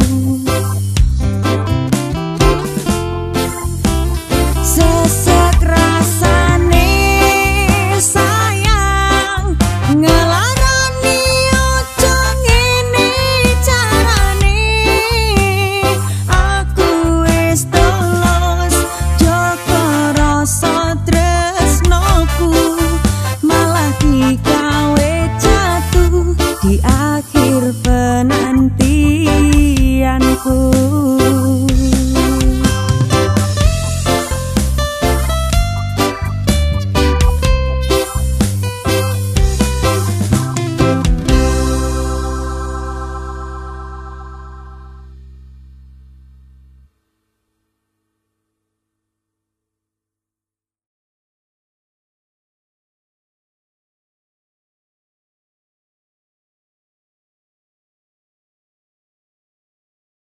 Senhor.